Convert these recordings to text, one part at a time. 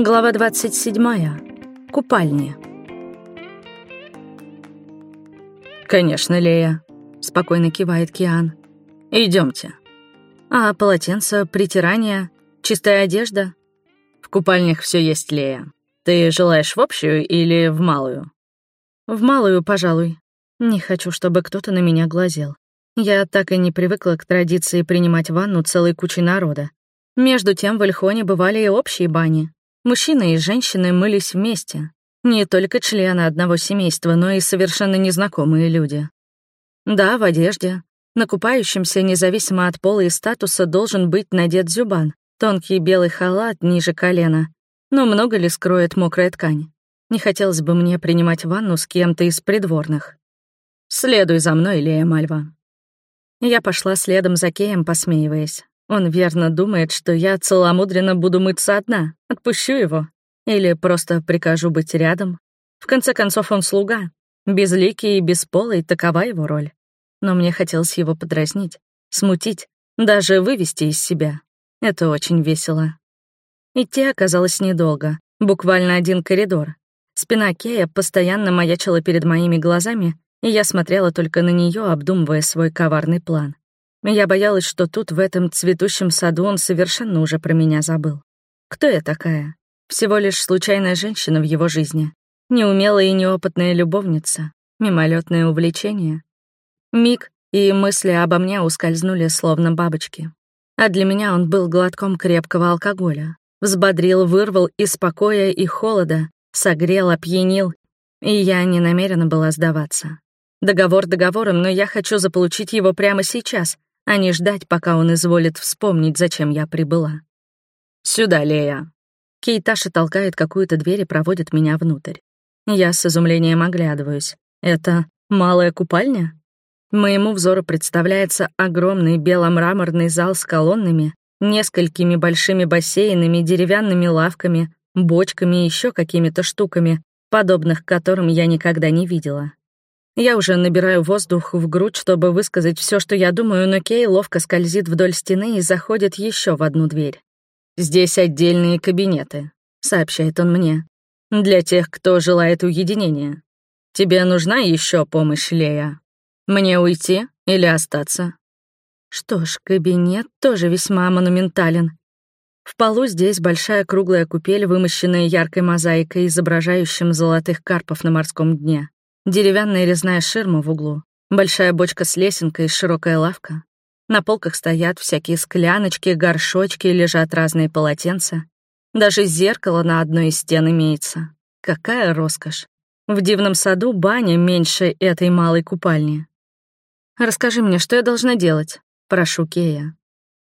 Глава 27. Купальни. «Конечно, Лея», — спокойно кивает Киан. Идемте. «А полотенце, притирание, чистая одежда?» «В купальнях все есть, Лея. Ты желаешь в общую или в малую?» «В малую, пожалуй. Не хочу, чтобы кто-то на меня глазел. Я так и не привыкла к традиции принимать ванну целой кучей народа. Между тем в Эльхоне бывали и общие бани, Мужчины и женщины мылись вместе. Не только члены одного семейства, но и совершенно незнакомые люди. Да, в одежде. На купающемся, независимо от пола и статуса, должен быть надет зюбан, тонкий белый халат ниже колена. Но много ли скроет мокрая ткань? Не хотелось бы мне принимать ванну с кем-то из придворных. «Следуй за мной, Лея Мальва». Я пошла следом за Кеем, посмеиваясь. Он верно думает, что я целомудренно буду мыться одна, отпущу его. Или просто прикажу быть рядом. В конце концов, он слуга. Безликий и бесполый — такова его роль. Но мне хотелось его подразнить, смутить, даже вывести из себя. Это очень весело. Идти оказалось недолго, буквально один коридор. Спина Кея постоянно маячила перед моими глазами, и я смотрела только на нее, обдумывая свой коварный план. Я боялась, что тут, в этом цветущем саду, он совершенно уже про меня забыл. Кто я такая? Всего лишь случайная женщина в его жизни. Неумелая и неопытная любовница. Мимолетное увлечение. Миг, и мысли обо мне ускользнули, словно бабочки. А для меня он был глотком крепкого алкоголя. Взбодрил, вырвал из покоя и холода, согрел, опьянил, и я не намерена была сдаваться. Договор договором, но я хочу заполучить его прямо сейчас, а не ждать, пока он изволит вспомнить, зачем я прибыла. «Сюда, Лея». Кейташа толкает какую-то дверь и проводит меня внутрь. Я с изумлением оглядываюсь. Это малая купальня? Моему взору представляется огромный беломраморный зал с колоннами, несколькими большими бассейнами, деревянными лавками, бочками и еще какими-то штуками, подобных которым я никогда не видела. Я уже набираю воздух в грудь, чтобы высказать все, что я думаю, но Кей ловко скользит вдоль стены и заходит еще в одну дверь. «Здесь отдельные кабинеты», — сообщает он мне. «Для тех, кто желает уединения. Тебе нужна еще помощь, Лея? Мне уйти или остаться?» Что ж, кабинет тоже весьма монументален. В полу здесь большая круглая купель, вымощенная яркой мозаикой, изображающим золотых карпов на морском дне деревянная резная ширма в углу, большая бочка с лесенкой и широкая лавка. На полках стоят всякие скляночки, горшочки, лежат разные полотенца. Даже зеркало на одной из стен имеется. Какая роскошь. В дивном саду баня меньше этой малой купальни. «Расскажи мне, что я должна делать?» — прошу Кея.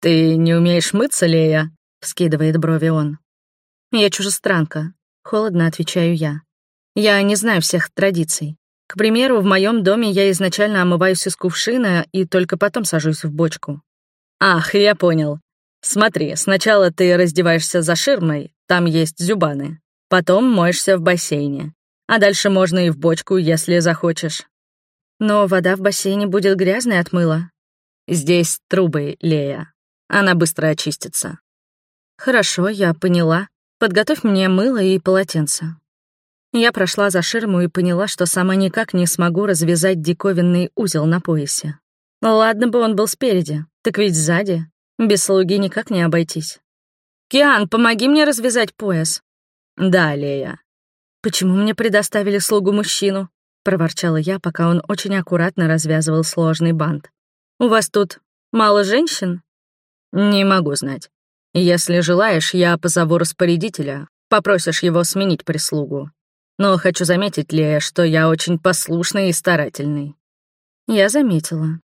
«Ты не умеешь мыться, Лея?» — вскидывает брови он. «Я чужестранка», — холодно отвечаю я. Я не знаю всех традиций. К примеру, в моем доме я изначально омываюсь из кувшина и только потом сажусь в бочку. Ах, я понял. Смотри, сначала ты раздеваешься за ширмой, там есть зюбаны. Потом моешься в бассейне. А дальше можно и в бочку, если захочешь. Но вода в бассейне будет грязной от мыла. Здесь трубы, Лея. Она быстро очистится. Хорошо, я поняла. Подготовь мне мыло и полотенце. Я прошла за ширму и поняла, что сама никак не смогу развязать диковинный узел на поясе. Ладно бы он был спереди, так ведь сзади. Без слуги никак не обойтись. «Киан, помоги мне развязать пояс». «Да, Лея». «Почему мне предоставили слугу-мужчину?» — проворчала я, пока он очень аккуратно развязывал сложный бант. «У вас тут мало женщин?» «Не могу знать. Если желаешь, я позову распорядителя, попросишь его сменить прислугу. Но хочу заметить, Лея, что я очень послушный и старательный». Я заметила.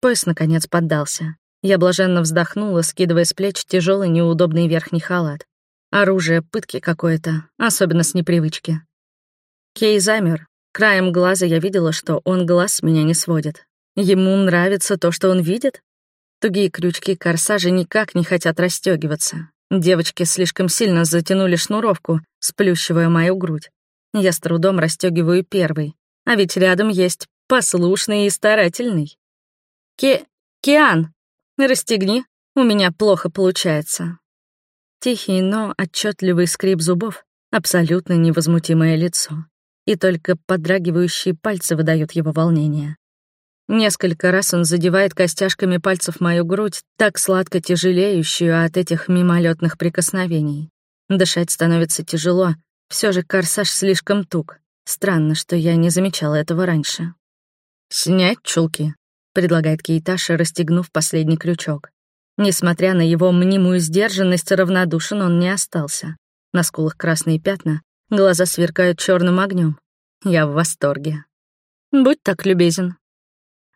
Пояс, наконец, поддался. Я блаженно вздохнула, скидывая с плеч тяжелый неудобный верхний халат. Оружие пытки какое-то, особенно с непривычки. Кей замер. Краем глаза я видела, что он глаз с меня не сводит. Ему нравится то, что он видит? Тугие крючки корсажа никак не хотят расстегиваться. Девочки слишком сильно затянули шнуровку, сплющивая мою грудь. Я с трудом расстегиваю первый, а ведь рядом есть послушный и старательный. Ке... Киан, расстегни, у меня плохо получается. Тихий, но отчетливый скрип зубов, абсолютно невозмутимое лицо. И только подрагивающие пальцы выдают его волнение. Несколько раз он задевает костяшками пальцев мою грудь, так сладко тяжелеющую от этих мимолетных прикосновений. Дышать становится тяжело, все же корсаж слишком туг. Странно, что я не замечала этого раньше. «Снять чулки», — предлагает Кейташа, расстегнув последний крючок. Несмотря на его мнимую сдержанность, равнодушен он не остался. На скулах красные пятна, глаза сверкают черным огнем. Я в восторге. «Будь так любезен».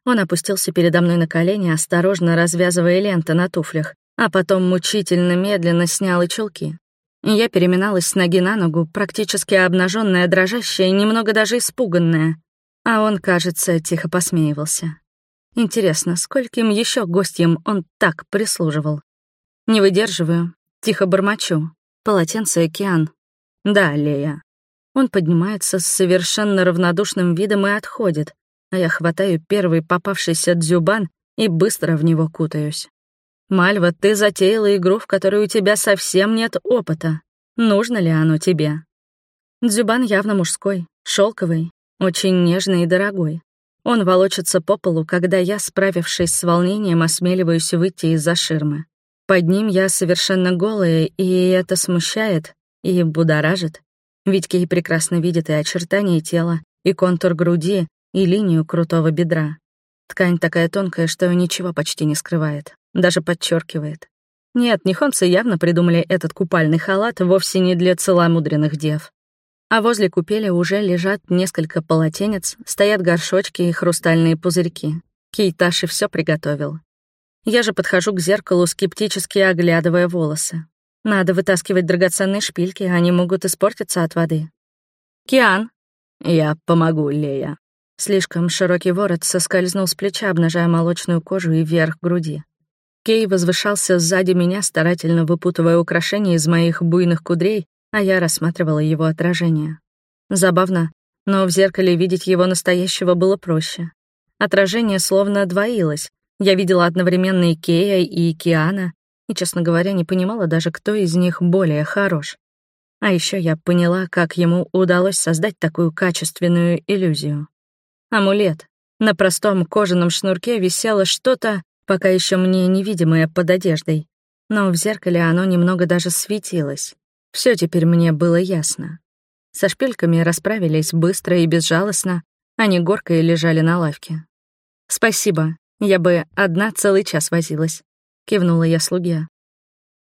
Он опустился передо мной на колени, осторожно развязывая ленты на туфлях, а потом мучительно медленно снял и чулки. Я переминалась с ноги на ногу, практически обнаженная, дрожащая, немного даже испуганная. А он, кажется, тихо посмеивался. Интересно, скольким еще гостям он так прислуживал? Не выдерживаю, тихо бормочу. Полотенце океан. Да, Лея. Он поднимается с совершенно равнодушным видом и отходит, а я хватаю первый попавшийся дзюбан и быстро в него кутаюсь. «Мальва, ты затеяла игру, в которой у тебя совсем нет опыта. Нужно ли оно тебе?» Дзюбан явно мужской, шелковый, очень нежный и дорогой. Он волочится по полу, когда я, справившись с волнением, осмеливаюсь выйти из-за ширмы. Под ним я совершенно голая, и это смущает и будоражит. Ведь Кей прекрасно видит и очертания тела, и контур груди, и линию крутого бедра. Ткань такая тонкая, что ничего почти не скрывает даже подчеркивает. Нет, нихонцы явно придумали этот купальный халат вовсе не для целомудренных дев. А возле купели уже лежат несколько полотенец, стоят горшочки и хрустальные пузырьки. Кейташи все приготовил. Я же подхожу к зеркалу, скептически оглядывая волосы. Надо вытаскивать драгоценные шпильки, они могут испортиться от воды. «Киан!» «Я помогу, Лея». Слишком широкий ворот соскользнул с плеча, обнажая молочную кожу и верх груди. Кей возвышался сзади меня, старательно выпутывая украшения из моих буйных кудрей, а я рассматривала его отражение. Забавно, но в зеркале видеть его настоящего было проще. Отражение словно двоилось. Я видела одновременно и Кея, и Киана, и, честно говоря, не понимала даже, кто из них более хорош. А еще я поняла, как ему удалось создать такую качественную иллюзию. Амулет. На простом кожаном шнурке висело что-то, пока еще мне невидимое под одеждой, но в зеркале оно немного даже светилось. Все теперь мне было ясно. Со шпильками расправились быстро и безжалостно, они горкой лежали на лавке. «Спасибо, я бы одна целый час возилась», — кивнула я слуге.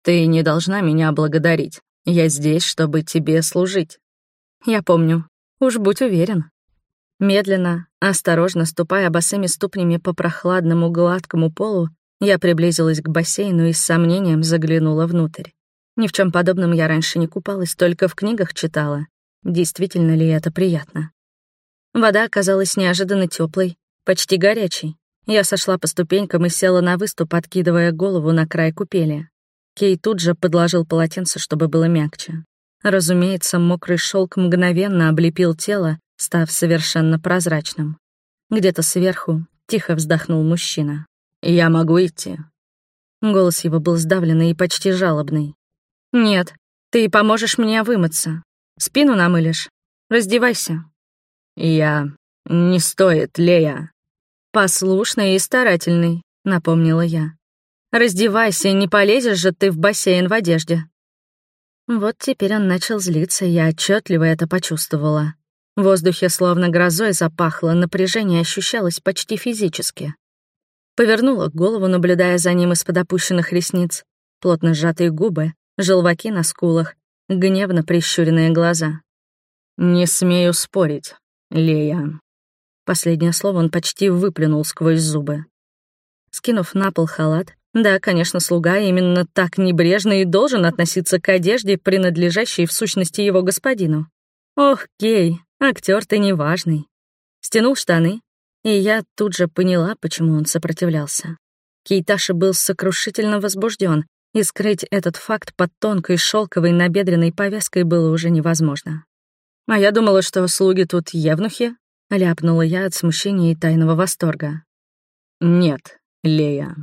«Ты не должна меня благодарить. Я здесь, чтобы тебе служить». «Я помню. Уж будь уверен». Медленно, осторожно ступая босыми ступнями по прохладному гладкому полу, я приблизилась к бассейну и с сомнением заглянула внутрь. Ни в чем подобном я раньше не купалась, только в книгах читала. Действительно ли это приятно? Вода оказалась неожиданно теплой, почти горячей. Я сошла по ступенькам и села на выступ, откидывая голову на край купели. Кей тут же подложил полотенце, чтобы было мягче. Разумеется, мокрый шелк мгновенно облепил тело, став совершенно прозрачным. Где-то сверху тихо вздохнул мужчина. «Я могу идти». Голос его был сдавленный и почти жалобный. «Нет, ты поможешь мне вымыться. Спину намылишь. Раздевайся». «Я... не стоит, Лея». «Послушный и старательный», — напомнила я. «Раздевайся, не полезешь же ты в бассейн в одежде». Вот теперь он начал злиться, я отчетливо это почувствовала. В воздухе словно грозой запахло, напряжение ощущалось почти физически. Повернула голову, наблюдая за ним из-под опущенных ресниц. Плотно сжатые губы, желваки на скулах, гневно прищуренные глаза. «Не смею спорить, Лея». Последнее слово он почти выплюнул сквозь зубы. Скинув на пол халат, да, конечно, слуга именно так небрежно и должен относиться к одежде, принадлежащей в сущности его господину. Ох, Кей, Актер ты неважный. Стянул штаны, и я тут же поняла, почему он сопротивлялся. Кейташа был сокрушительно возбужден, и скрыть этот факт под тонкой шелковой набедренной повязкой было уже невозможно. «А я думала, что слуги тут евнухи», — ляпнула я от смущения и тайного восторга. «Нет, Лея».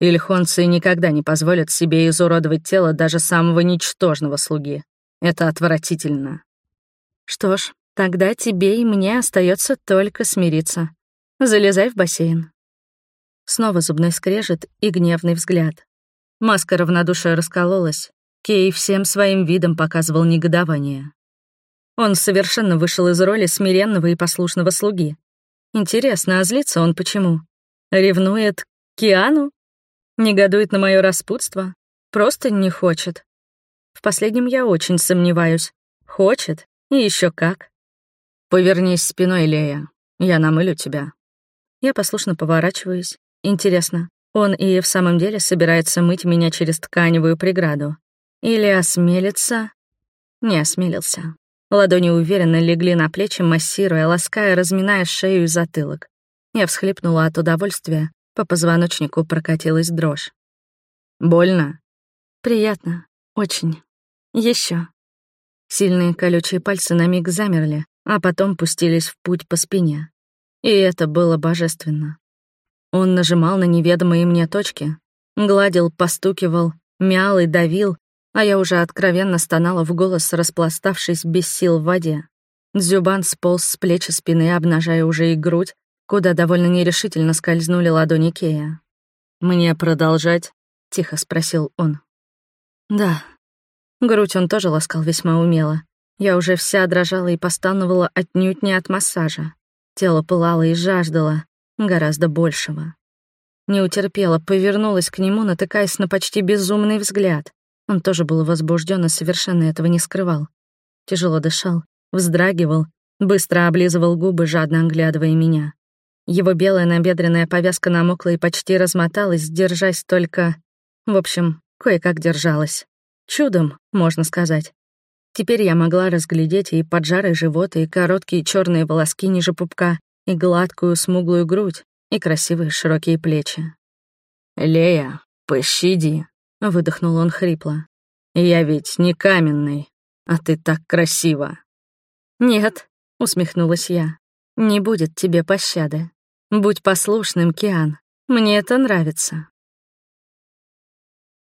Ильхонцы никогда не позволят себе изуродовать тело даже самого ничтожного слуги. Это отвратительно. Что ж, тогда тебе и мне остается только смириться. Залезай в бассейн. Снова зубной скрежет и гневный взгляд. Маска равнодушия раскололась. Кей всем своим видом показывал негодование. Он совершенно вышел из роли смиренного и послушного слуги. Интересно, а злится он почему? Ревнует Киану? Негодует на мое распутство? Просто не хочет. В последнем я очень сомневаюсь. Хочет, и еще как. «Повернись спиной, Лея. Я намылю тебя». Я послушно поворачиваюсь. Интересно, он и в самом деле собирается мыть меня через тканевую преграду? Или осмелится? Не осмелился. Ладони уверенно легли на плечи, массируя, лаская, разминая шею и затылок. Я всхлипнула от удовольствия, по позвоночнику прокатилась дрожь. «Больно?» «Приятно. Очень. Еще. Сильные колючие пальцы на миг замерли, а потом пустились в путь по спине. И это было божественно. Он нажимал на неведомые мне точки, гладил, постукивал, мял и давил, а я уже откровенно стонала в голос, распластавшись без сил в воде. Дзюбан сполз с плечи спины, обнажая уже и грудь, куда довольно нерешительно скользнули ладони Кея. «Мне продолжать?» — тихо спросил он. «Да». Грудь он тоже ласкал весьма умело. Я уже вся дрожала и постановала отнюдь не от массажа. Тело пылало и жаждало гораздо большего. Не утерпела, повернулась к нему, натыкаясь на почти безумный взгляд. Он тоже был возбужден и совершенно этого не скрывал. Тяжело дышал, вздрагивал, быстро облизывал губы, жадно оглядывая меня. Его белая набедренная повязка намокла и почти размоталась, держась только... В общем, кое-как держалась. Чудом, можно сказать. Теперь я могла разглядеть и поджарый живот, и короткие черные волоски ниже пупка, и гладкую смуглую грудь, и красивые широкие плечи. «Лея, пощади», — выдохнул он хрипло. «Я ведь не каменный, а ты так красива». «Нет», — усмехнулась я, — «не будет тебе пощады. Будь послушным, Киан. Мне это нравится».